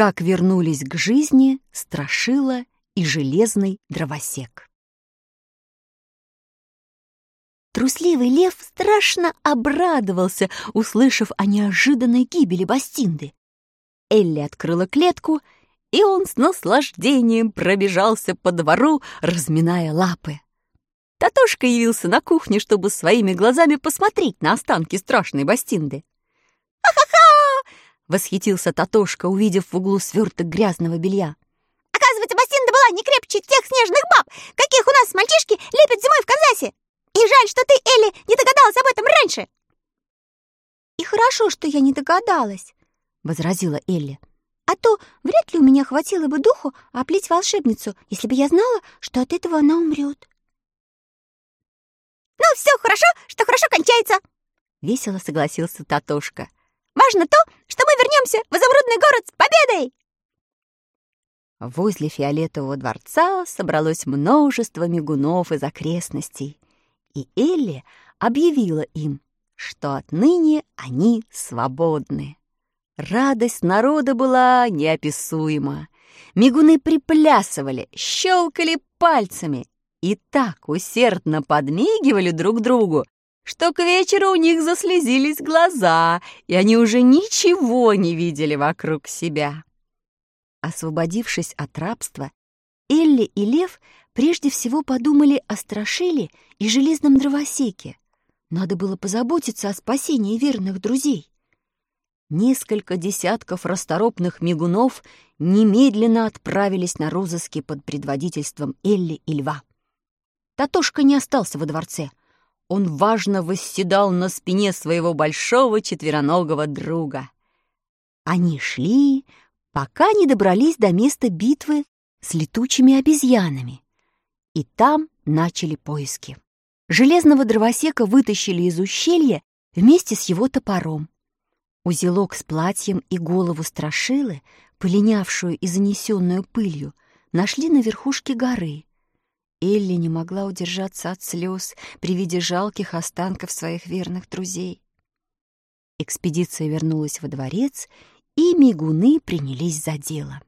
как вернулись к жизни Страшила и Железный Дровосек. Трусливый лев страшно обрадовался, услышав о неожиданной гибели Бастинды. Элли открыла клетку, и он с наслаждением пробежался по двору, разминая лапы. Татошка явился на кухне, чтобы своими глазами посмотреть на останки страшной Бастинды. «Ха-ха-ха!» — восхитился Татошка, увидев в углу сверток грязного белья. «Оказывается, Бастинда была не крепче тех снежных баб, каких у нас мальчишки лепят зимой в Канзасе. И жаль, что ты, Элли, не догадалась об этом раньше!» «И хорошо, что я не догадалась», — возразила Элли. «А то вряд ли у меня хватило бы духу оплить волшебницу, если бы я знала, что от этого она умрет». «Ну, все хорошо, что хорошо кончается!» — весело согласился Татошка. «Важно то, что мы вернемся в изумрудный город с победой!» Возле фиолетового дворца собралось множество мигунов из окрестностей и Элли объявила им, что отныне они свободны. Радость народа была неописуема. Мигуны приплясывали, щелкали пальцами и так усердно подмигивали друг другу, что к вечеру у них заслезились глаза, и они уже ничего не видели вокруг себя. Освободившись от рабства, Элли и Лев прежде всего подумали о Страшиле и железном дровосеке. Надо было позаботиться о спасении верных друзей. Несколько десятков расторопных мигунов немедленно отправились на розыски под предводительством Элли и Льва. Татошка не остался во дворце. Он важно восседал на спине своего большого четвероногого друга. Они шли, пока не добрались до места битвы с летучими обезьянами. И там начали поиски. Железного дровосека вытащили из ущелья вместе с его топором. Узелок с платьем и голову страшилы, полинявшую и занесенную пылью, нашли на верхушке горы. Элли не могла удержаться от слез при виде жалких останков своих верных друзей. Экспедиция вернулась во дворец, и мигуны принялись за дело.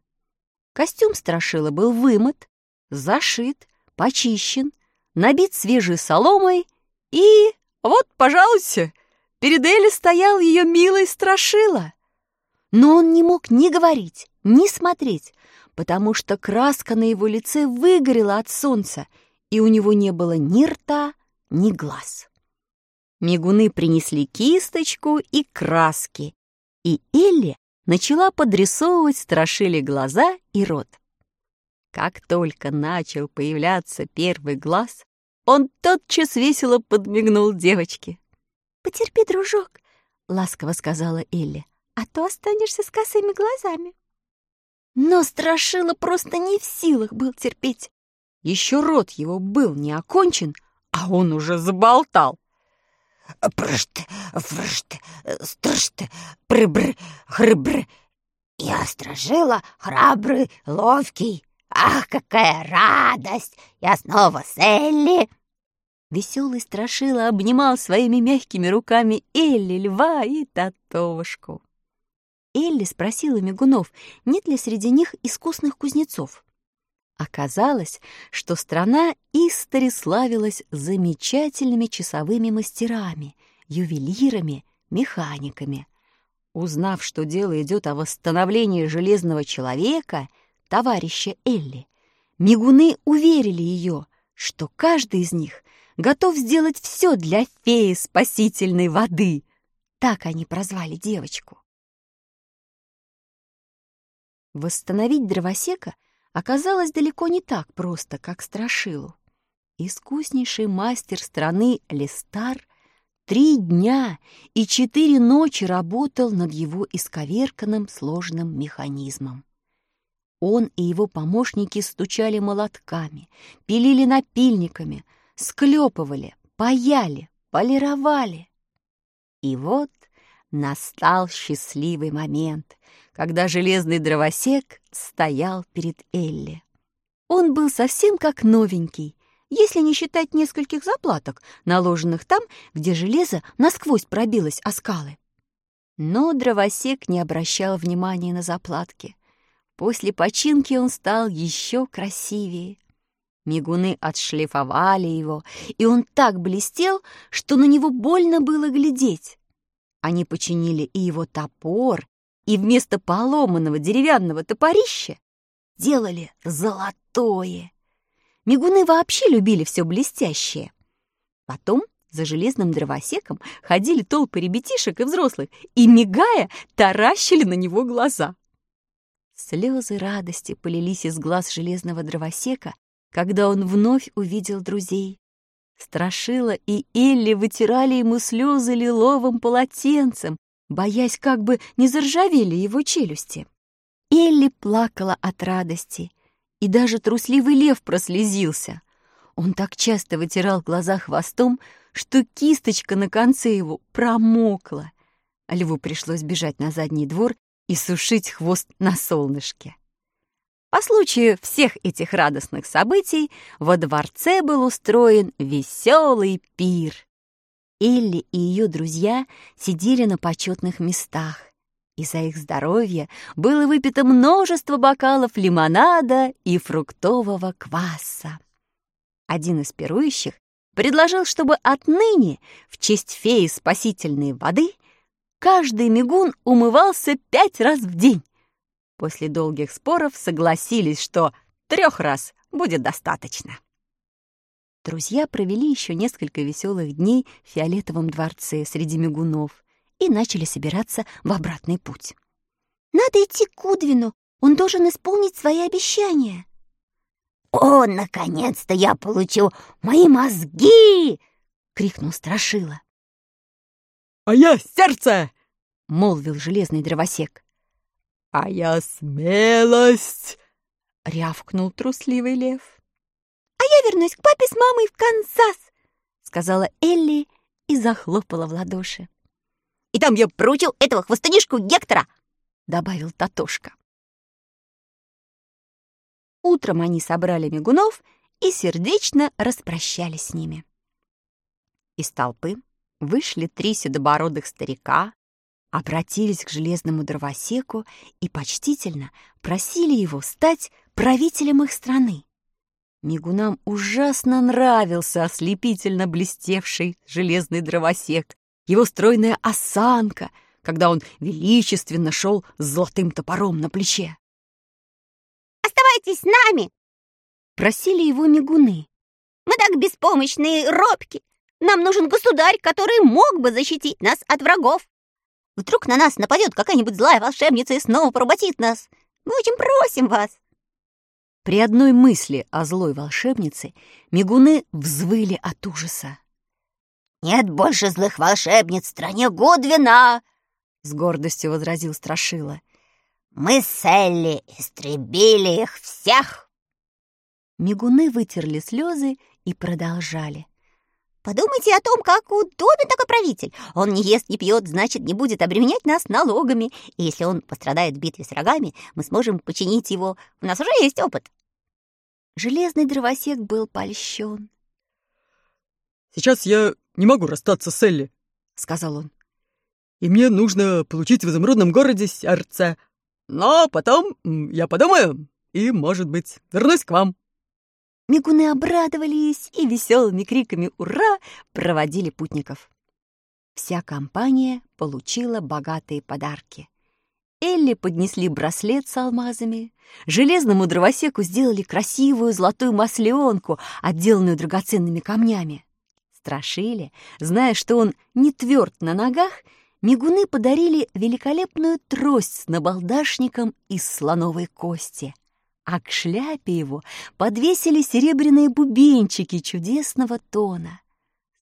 Костюм страшила был вымыт, зашит, почищен, набит свежей соломой, и вот, пожалуйста, перед Элли стоял ее милый страшила. Но он не мог ни говорить, ни смотреть, потому что краска на его лице выгорела от солнца, и у него не было ни рта, ни глаз. Мигуны принесли кисточку и краски, и Элли начала подрисовывать страшили глаза и рот. Как только начал появляться первый глаз, он тотчас весело подмигнул девочке. «Потерпи, дружок», — ласково сказала Элли, «а то останешься с косыми глазами». Но Страшила просто не в силах был терпеть. Еще рот его был не окончен, а он уже заболтал. «Прышт, фрышт, стрышт, прыбр, хрыбр. Я Страшила храбрый, ловкий, Ах, какая радость! Я снова с Элли!» Веселый Страшила обнимал своими мягкими руками Элли, Льва и Татошку. Элли спросила мигунов, нет ли среди них искусных кузнецов. Оказалось, что страна Истори славилась замечательными часовыми мастерами, ювелирами, механиками. Узнав, что дело идет о восстановлении железного человека — товарища Элли, мигуны уверили ее, что каждый из них готов сделать все для феи спасительной воды. Так они прозвали девочку. Восстановить дровосека оказалось далеко не так просто, как Страшилу. Искуснейший мастер страны Листар три дня и четыре ночи работал над его исковерканным сложным механизмом. Он и его помощники стучали молотками, пилили напильниками, склепывали, паяли, полировали. И вот настал счастливый момент, когда железный дровосек стоял перед Элли. Он был совсем как новенький, если не считать нескольких заплаток, наложенных там, где железо насквозь пробилось о скалы. Но дровосек не обращал внимания на заплатки — После починки он стал еще красивее. Мигуны отшлифовали его, и он так блестел, что на него больно было глядеть. Они починили и его топор, и вместо поломанного деревянного топорища делали золотое. Мигуны вообще любили все блестящее. Потом за железным дровосеком ходили толпы ребятишек и взрослых и, мигая, таращили на него глаза. Слезы радости полились из глаз железного дровосека, когда он вновь увидел друзей. Страшила и Элли вытирали ему слезы лиловым полотенцем, боясь, как бы не заржавели его челюсти. Элли плакала от радости, и даже трусливый лев прослезился. Он так часто вытирал глаза хвостом, что кисточка на конце его промокла. льву пришлось бежать на задний двор и сушить хвост на солнышке. По случаю всех этих радостных событий во дворце был устроен веселый пир. Элли и ее друзья сидели на почетных местах, и за их здоровье было выпито множество бокалов лимонада и фруктового кваса. Один из пирующих предложил, чтобы отныне в честь феи спасительной воды каждый мигун умывался пять раз в день. После долгих споров согласились, что трех раз будет достаточно. Друзья провели еще несколько веселых дней в фиолетовом дворце среди мигунов и начали собираться в обратный путь. «Надо идти к Кудвину, он должен исполнить свои обещания». «О, наконец-то я получу мои мозги!» — крикнул Страшила. «А я сердце!» — молвил железный дровосек. «А я смелость!» — рявкнул трусливый лев. «А я вернусь к папе с мамой в Канзас!» — сказала Элли и захлопала в ладоши. «И там я проучил этого хвостунишку Гектора!» — добавил Татошка. Утром они собрали мигунов и сердечно распрощались с ними. Из толпы вышли три седобородых старика, обратились к железному дровосеку и почтительно просили его стать правителем их страны. Мигунам ужасно нравился ослепительно блестевший железный дровосек, его стройная осанка, когда он величественно шел с золотым топором на плече. «Оставайтесь с нами!» — просили его мигуны. «Мы так беспомощные, робки! Нам нужен государь, который мог бы защитить нас от врагов!» Вдруг на нас нападет какая-нибудь злая волшебница и снова поработит нас. Мы очень просим вас!» При одной мысли о злой волшебнице мигуны взвыли от ужаса. «Нет больше злых волшебниц в стране Гудвина!» — с гордостью возразил Страшила. «Мы с Элли истребили их всех!» Мигуны вытерли слезы и продолжали. Подумайте о том, как удобен такой правитель. Он не ест, не пьет, значит, не будет обременять нас налогами. И если он пострадает в битве с врагами, мы сможем починить его. У нас уже есть опыт. Железный дровосек был польщен. «Сейчас я не могу расстаться с Элли», — сказал он. «И мне нужно получить в изумрудном городе сердце. Но потом я подумаю и, может быть, вернусь к вам». Мигуны обрадовались и веселыми криками «Ура!» проводили путников. Вся компания получила богатые подарки. Элли поднесли браслет с алмазами, железному дровосеку сделали красивую золотую масленку, отделанную драгоценными камнями. Страшили, зная, что он не тверд на ногах, мигуны подарили великолепную трость с набалдашником из слоновой кости — а к шляпе его подвесили серебряные бубенчики чудесного тона.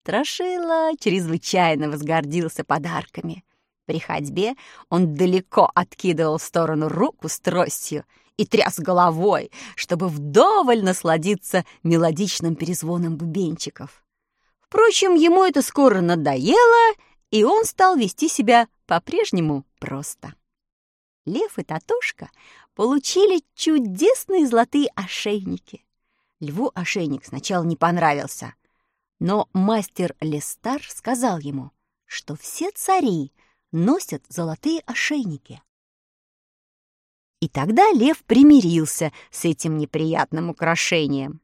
Страшила чрезвычайно возгордился подарками. При ходьбе он далеко откидывал в сторону руку с тростью и тряс головой, чтобы вдоволь насладиться мелодичным перезвоном бубенчиков. Впрочем, ему это скоро надоело, и он стал вести себя по-прежнему просто. Лев и Татушка получили чудесные золотые ошейники. Льву ошейник сначала не понравился, но мастер Лестар сказал ему, что все цари носят золотые ошейники. И тогда лев примирился с этим неприятным украшением.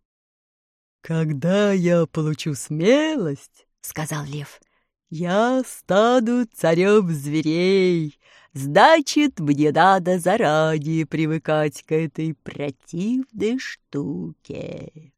«Когда я получу смелость, — сказал лев, — я стану царем зверей. Значит, мне надо заранее привыкать к этой противной штуке».